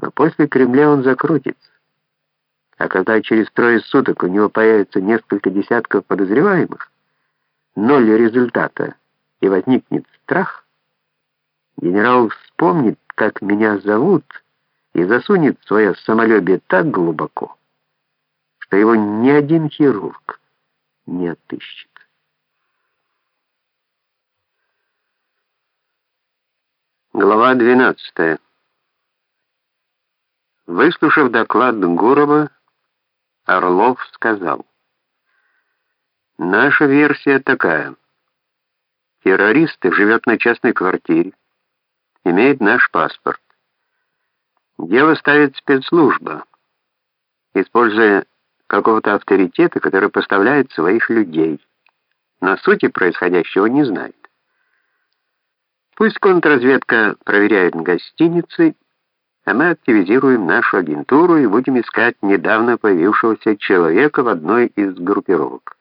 Но после Кремля он закрутится. А когда через трое суток у него появится несколько десятков подозреваемых, ноль результата, и возникнет страх, генерал вспомнит, как меня зовут, и засунет свое самолюбие так глубоко, что его ни один хирург не отыщет. Глава 12. Выслушав доклад Гурова, Орлов сказал, «Наша версия такая. Террорист живет на частной квартире, имеет наш паспорт. Дело ставит спецслужба, используя какого-то авторитета, который поставляет своих людей. На сути происходящего не знает. Пусть контрразведка проверяет гостиницы, а мы активизируем нашу агентуру и будем искать недавно появившегося человека в одной из группировок.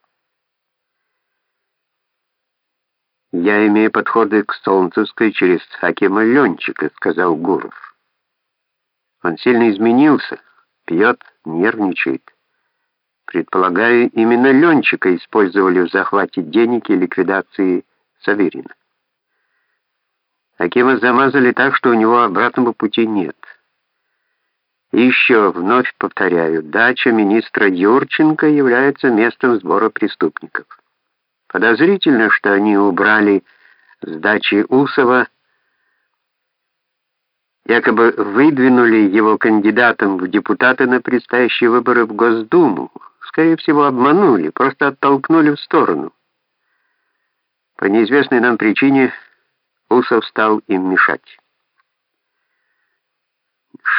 «Я имею подходы к Солнцевской через Акима Ленчика», — сказал Гуров. «Он сильно изменился, пьет, нервничает. Предполагаю, именно Ленчика использовали в захвате денег и ликвидации Саверина. Акима замазали так, что у него обратного пути нет. Еще, вновь повторяю, дача министра Юрченко является местом сбора преступников. Подозрительно, что они убрали с дачи Усова, якобы выдвинули его кандидатом в депутаты на предстоящие выборы в Госдуму. Скорее всего, обманули, просто оттолкнули в сторону. По неизвестной нам причине Усов стал им мешать.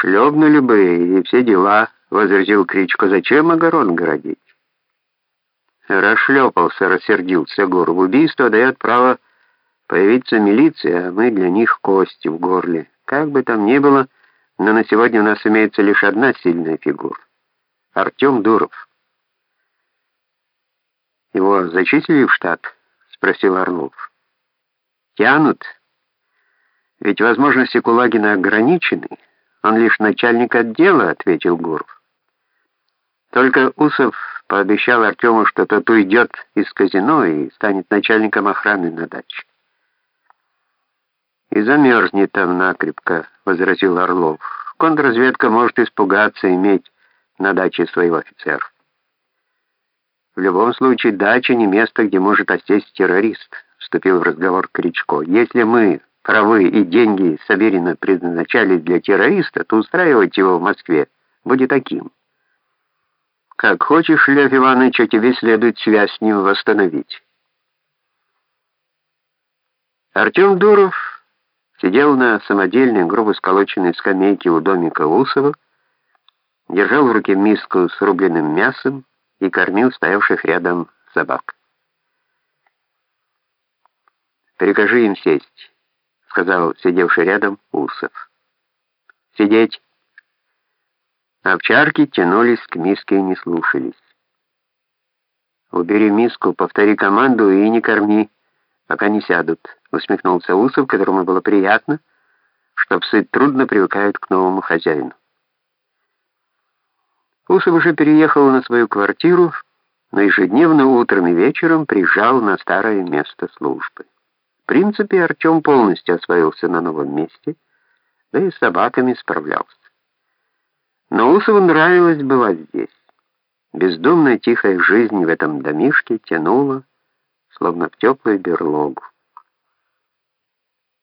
«Шлепнули бы, и все дела», — возразил Кричко. «Зачем огород городить?» Расшлепался, рассердился Гор. убийство дает право появиться милиция, а мы для них кости в горле. Как бы там ни было, но на сегодня у нас имеется лишь одна сильная фигура. Артем Дуров. «Его зачислили в штат?» — спросил Орлов. «Тянут?» Ведь возможности Кулагина ограничены. Он лишь начальник отдела, ответил Гуров. Только Усов пообещал Артему, что тот уйдет из казино и станет начальником охраны на даче. «И замерзнет там накрепко», — возразил Орлов. «Контрразведка может испугаться иметь на даче своего офицера. В любом случае, дача не место, где может осесть террорист», — вступил в разговор Кричко. «Если мы правы и деньги Саверина предназначались для террориста, то устраивать его в Москве будет таким. Как хочешь, Лев Иванович, а тебе следует связь с ним восстановить. Артем Дуров сидел на самодельной, грубо сколоченной скамейке у домика Усова, держал в руке миску с рубленным мясом и кормил стоявших рядом собак. «Прикажи им сесть» сказал сидевший рядом Усов. «Сидеть!» Овчарки тянулись к миске и не слушались. «Убери миску, повтори команду и не корми, пока не сядут», усмехнулся Усов, которому было приятно, что псы трудно привыкают к новому хозяину. Усов уже переехал на свою квартиру, но ежедневно утром и вечером приезжал на старое место службы принципе, Артем полностью освоился на новом месте, да и с собаками справлялся. Но Усову нравилось бывать здесь. Бездумная тихая жизнь в этом домишке тянула, словно в теплую берлогу.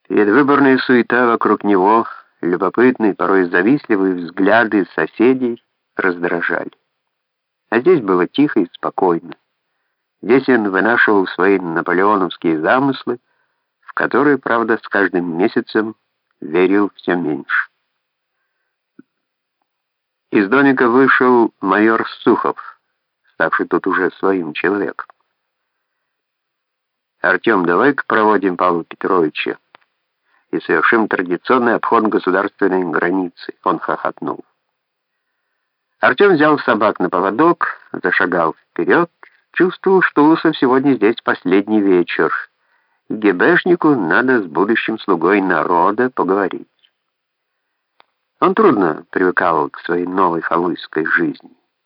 Предвыборная суета вокруг него, любопытные, порой завистливые взгляды соседей раздражали. А здесь было тихо и спокойно. Здесь он вынашивал свои наполеоновские замыслы, который, правда, с каждым месяцем верил все меньше. Из домика вышел майор Сухов, ставший тут уже своим человеком. «Артем, давай-ка проводим Павла Петровича и совершим традиционный обход государственной границы», — он хохотнул. Артем взял собак на поводок, зашагал вперед, чувствовал, что Усов сегодня здесь последний вечер — ГБшнику надо с будущим слугой народа поговорить. Он трудно привыкал к своей новой халуйской жизни.